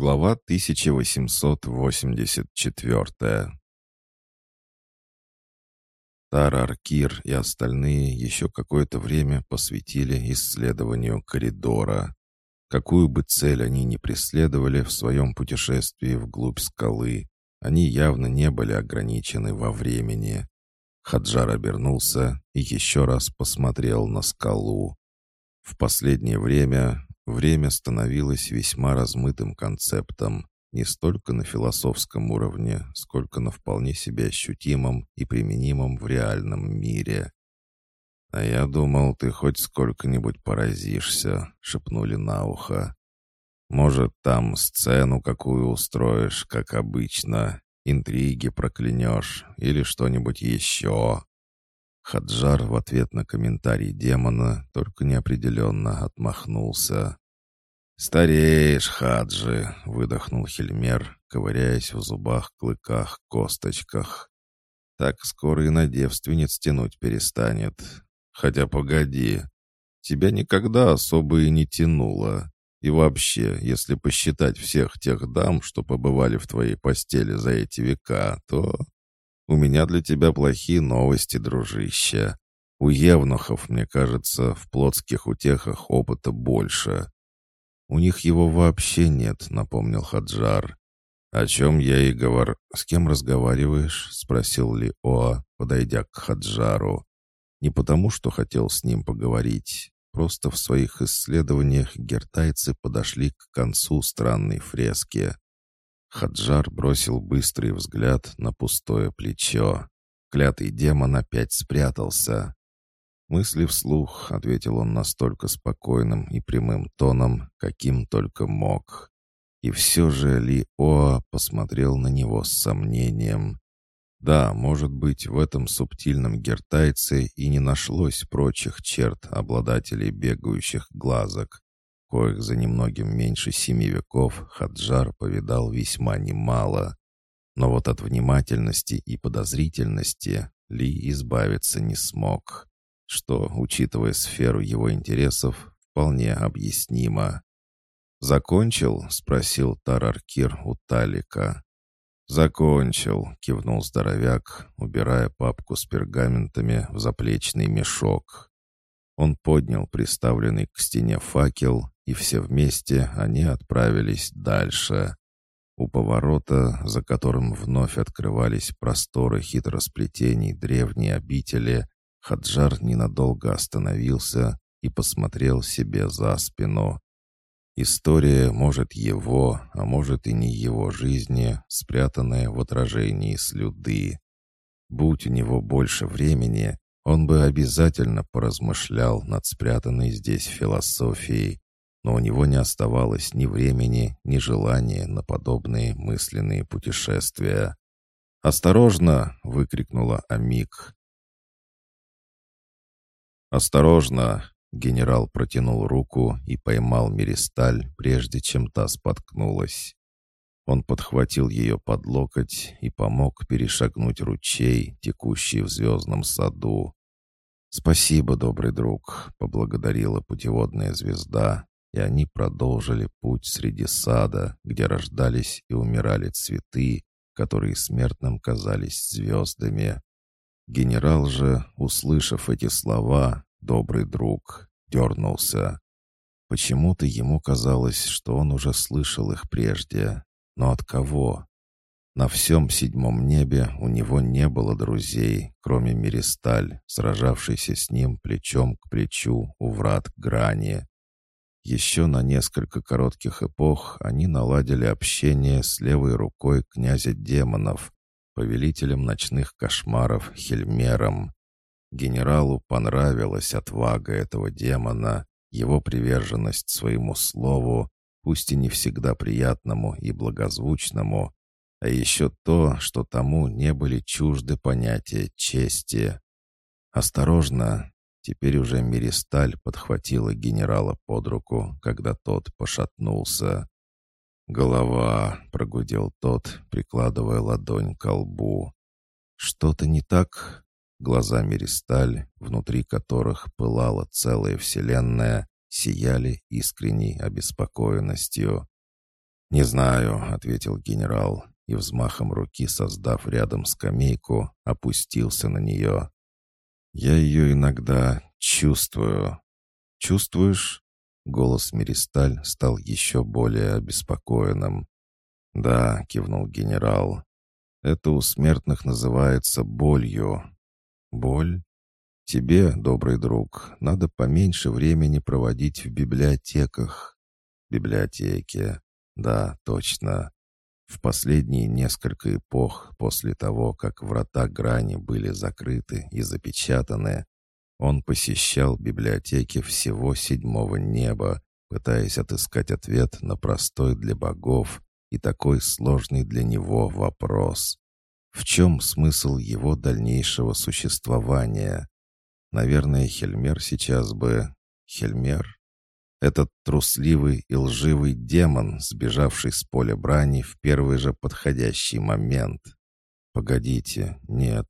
Глава 1884 Тар-Аркир и остальные еще какое-то время посвятили исследованию коридора. Какую бы цель они ни преследовали в своем путешествии вглубь скалы, они явно не были ограничены во времени. Хаджар обернулся и еще раз посмотрел на скалу. В последнее время время становилось весьма размытым концептом, не столько на философском уровне, сколько на вполне себе ощутимом и применимом в реальном мире. «А я думал, ты хоть сколько-нибудь поразишься», — шепнули на ухо. «Может, там сцену какую устроишь, как обычно, интриги проклянешь или что-нибудь еще». Хаджар в ответ на комментарий демона только неопределенно отмахнулся. «Стареешь, Хаджи!» — выдохнул Хельмер, ковыряясь в зубах, клыках, косточках. «Так скоро и на девственниц тянуть перестанет. Хотя погоди, тебя никогда особо и не тянуло. И вообще, если посчитать всех тех дам, что побывали в твоей постели за эти века, то у меня для тебя плохие новости, дружище. У евнухов, мне кажется, в плотских утехах опыта больше. «У них его вообще нет», — напомнил Хаджар. «О чем я и говорю. С кем разговариваешь?» — спросил Лиоа, подойдя к Хаджару. Не потому, что хотел с ним поговорить. Просто в своих исследованиях гертайцы подошли к концу странной фрески. Хаджар бросил быстрый взгляд на пустое плечо. Клятый демон опять спрятался. «Мысли вслух», — ответил он настолько спокойным и прямым тоном, каким только мог. И все же Ли Оа посмотрел на него с сомнением. Да, может быть, в этом субтильном гертайце и не нашлось прочих черт обладателей бегающих глазок, коих за немногим меньше семи веков Хаджар повидал весьма немало. Но вот от внимательности и подозрительности Ли избавиться не смог что, учитывая сферу его интересов, вполне объяснимо. «Закончил?» — спросил Тараркир у Талика. «Закончил», — кивнул здоровяк, убирая папку с пергаментами в заплечный мешок. Он поднял приставленный к стене факел, и все вместе они отправились дальше. У поворота, за которым вновь открывались просторы хитросплетений древней обители, Хаджар ненадолго остановился и посмотрел себе за спину. История, может, его, а может и не его жизни, спрятанная в отражении слюды. Будь у него больше времени, он бы обязательно поразмышлял над спрятанной здесь философией, но у него не оставалось ни времени, ни желания на подобные мысленные путешествия. «Осторожно!» — выкрикнула Амик. «Осторожно!» — генерал протянул руку и поймал Меристаль, прежде чем та споткнулась. Он подхватил ее под локоть и помог перешагнуть ручей, текущий в звездном саду. «Спасибо, добрый друг», — поблагодарила путеводная звезда, и они продолжили путь среди сада, где рождались и умирали цветы, которые смертным казались звездами. Генерал же, услышав эти слова, добрый друг, дернулся. Почему-то ему казалось, что он уже слышал их прежде. Но от кого? На всем седьмом небе у него не было друзей, кроме Миристаль, сражавшейся с ним плечом к плечу у врат грани. Еще на несколько коротких эпох они наладили общение с левой рукой князя демонов, повелителем ночных кошмаров Хельмером. Генералу понравилась отвага этого демона, его приверженность своему слову, пусть и не всегда приятному и благозвучному, а еще то, что тому не были чужды понятия чести. «Осторожно!» Теперь уже Миристаль подхватила генерала под руку, когда тот пошатнулся. «Голова!» — прогудел тот, прикладывая ладонь к лбу. «Что-то не так?» Глаза Меристаль, внутри которых пылала целая вселенная, сияли искренней обеспокоенностью. «Не знаю», — ответил генерал, и взмахом руки, создав рядом скамейку, опустился на нее. «Я ее иногда чувствую». «Чувствуешь?» Голос Миристаль стал еще более обеспокоенным. «Да», — кивнул генерал, — «это у смертных называется болью». «Боль?» «Тебе, добрый друг, надо поменьше времени проводить в библиотеках». «Библиотеки. Да, точно. В последние несколько эпох после того, как врата грани были закрыты и запечатаны, он посещал библиотеки всего седьмого неба, пытаясь отыскать ответ на простой для богов и такой сложный для него вопрос. В чем смысл его дальнейшего существования? Наверное, Хельмер сейчас бы... Хельмер? Этот трусливый и лживый демон, сбежавший с поля брани в первый же подходящий момент. Погодите, нет.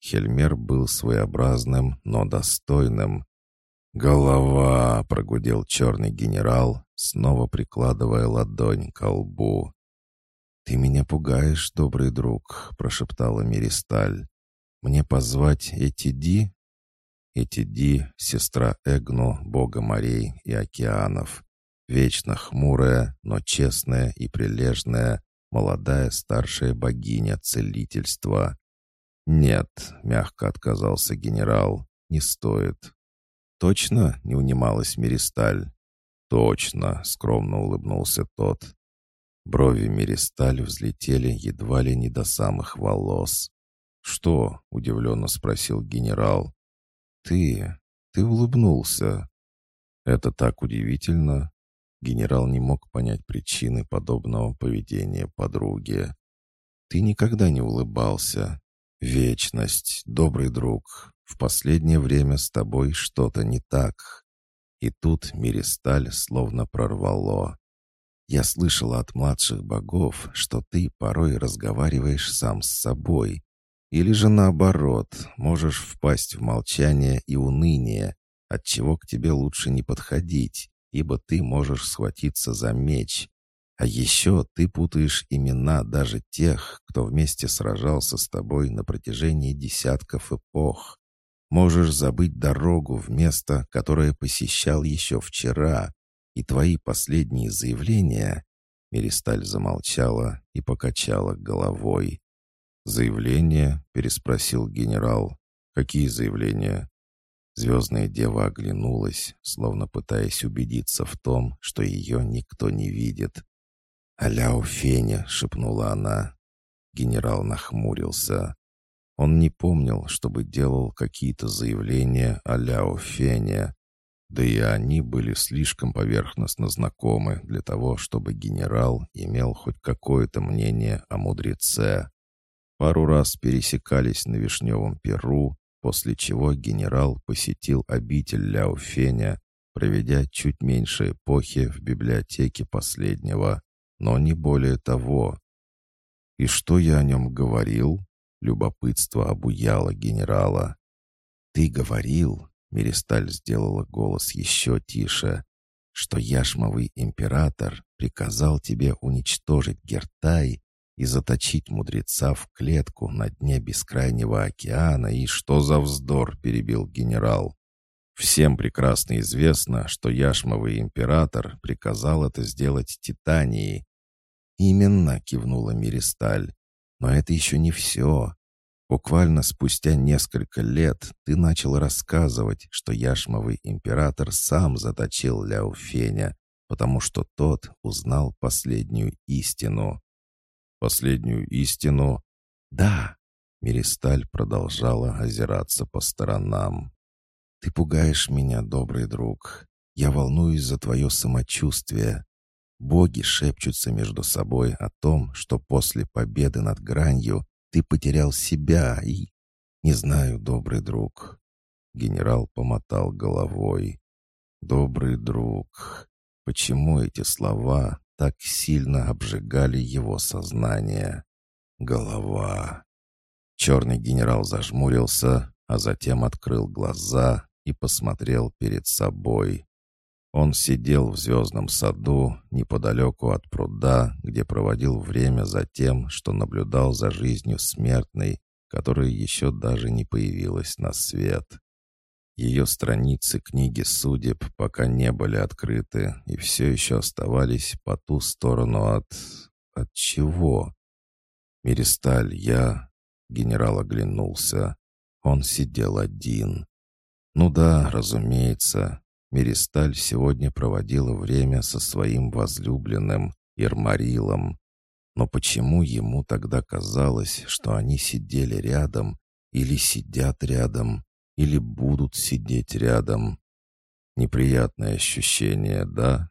Хельмер был своеобразным, но достойным. «Голова!» — прогудел черный генерал, снова прикладывая ладонь к лбу. «Ты меня пугаешь, добрый друг», — прошептала Миристаль. «Мне позвать эти Ди?» Этиди — сестра Эгну, бога морей и океанов. Вечно хмурая, но честная и прилежная, молодая старшая богиня целительства. «Нет», — мягко отказался генерал, — «не стоит». «Точно?» — не унималась Миристаль. «Точно», — скромно улыбнулся тот. Брови Миристаль взлетели едва ли не до самых волос. «Что?» — удивленно спросил генерал. «Ты... ты улыбнулся». «Это так удивительно». Генерал не мог понять причины подобного поведения подруги. «Ты никогда не улыбался. Вечность, добрый друг. В последнее время с тобой что-то не так». И тут Миристаль словно прорвало. «Я слышала от младших богов, что ты порой разговариваешь сам с собой, или же наоборот, можешь впасть в молчание и уныние, от чего к тебе лучше не подходить, ибо ты можешь схватиться за меч. А еще ты путаешь имена даже тех, кто вместе сражался с тобой на протяжении десятков эпох. Можешь забыть дорогу в место, которое посещал еще вчера, и твои последние заявления...» Меристаль замолчала и покачала головой. «Заявление?» — переспросил генерал. «Какие заявления?» Звездная дева оглянулась, словно пытаясь убедиться в том, что ее никто не видит. «Аляо Феня!» — шепнула она. Генерал нахмурился. Он не помнил, чтобы делал какие-то заявления о Ляо Фене. Да и они были слишком поверхностно знакомы для того, чтобы генерал имел хоть какое-то мнение о мудреце. Пару раз пересекались на Вишневом Перу, после чего генерал посетил обитель Ляофеня, проведя чуть меньше эпохи в библиотеке последнего, но не более того. И что я о нем говорил? Любопытство обуяло генерала. «Ты говорил», — Мересталь сделала голос еще тише, «что яшмовый император приказал тебе уничтожить Гертай и заточить мудреца в клетку на дне бескрайнего океана, и что за вздор, перебил генерал. Всем прекрасно известно, что Яшмовый император приказал это сделать Титании. Именно, кивнула Миристаль. Но это еще не все. Буквально спустя несколько лет ты начал рассказывать, что Яшмовый император сам заточил Ляуфеня, потому что тот узнал последнюю истину. Последнюю истину? Да. Миристаль продолжала озираться по сторонам. «Ты пугаешь меня, добрый друг. Я волнуюсь за твое самочувствие. Боги шепчутся между собой о том, что после победы над гранью ты потерял себя и... Не знаю, добрый друг». Генерал помотал головой. «Добрый друг, почему эти слова так сильно обжигали его сознание. Голова. Черный генерал зажмурился, а затем открыл глаза и посмотрел перед собой. Он сидел в звездном саду неподалеку от пруда, где проводил время за тем, что наблюдал за жизнью смертной, которая еще даже не появилась на свет. Ее страницы книги судеб пока не были открыты и все еще оставались по ту сторону от... от чего? «Миристаль, я...» — генерал оглянулся. Он сидел один. «Ну да, разумеется, Миристаль сегодня проводила время со своим возлюбленным Ирмарилом. Но почему ему тогда казалось, что они сидели рядом, или сидят рядом, или будут сидеть рядом? Неприятное ощущение, да?